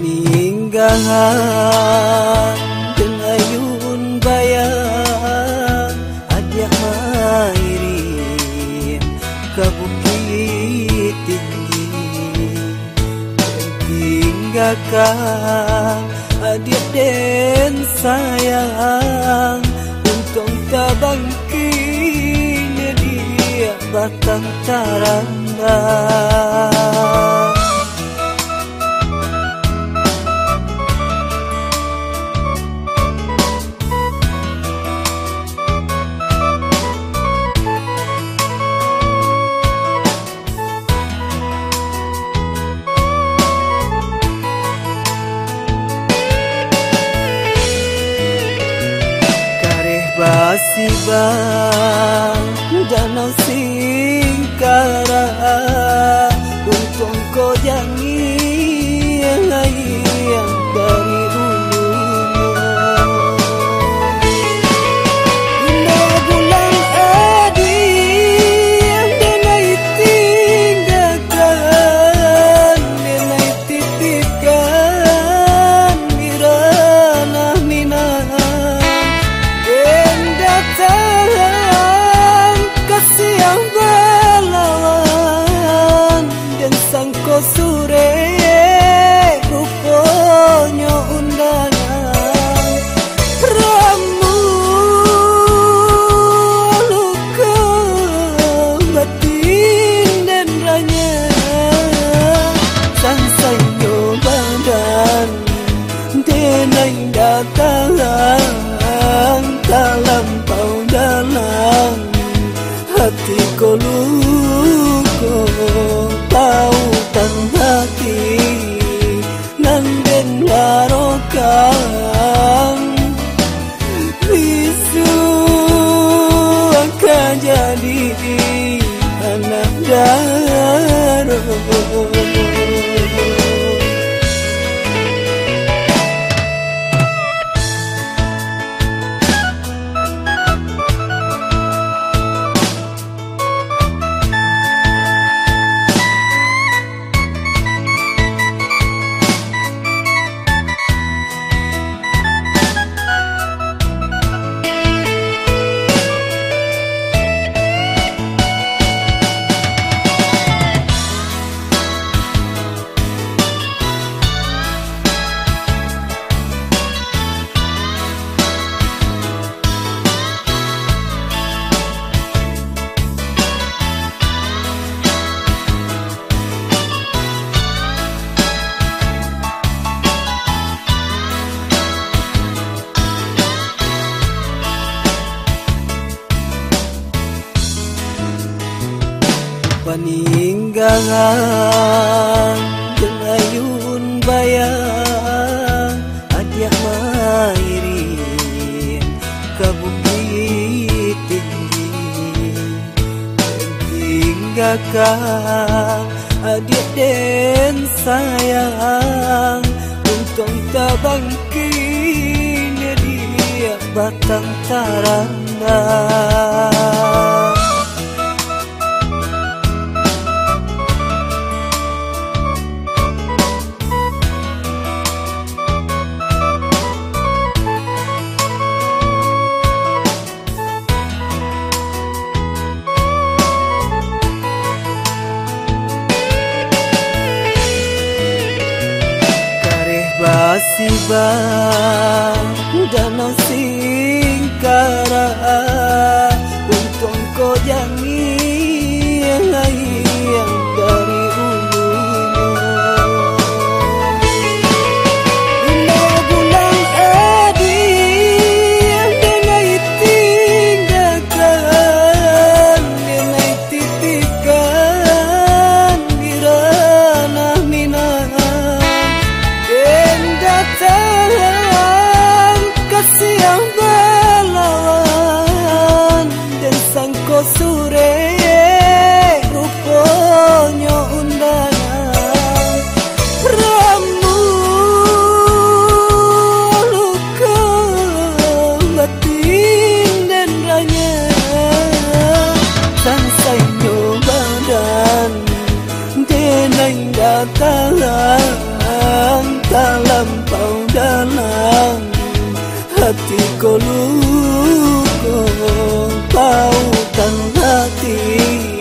peninggalan Dan ayun bayang Adik mairim Ke bukit tinggi. Tinggalkan adik dan sayang Untung tak bangkit dia batang taranda Sibang danau singkara Untung kau jangi tangan dalam pau dalam hati kolu ko tahu hati. Nang den warokau peninggalan dan ayun bayang adik mairin ke bukit tinggi tinggalkan adik dan sayang untung tak bangkit dia batang taranda Tiba. Danau nasib. dalam tak lampau dalam hati kau luka. Kau kan hati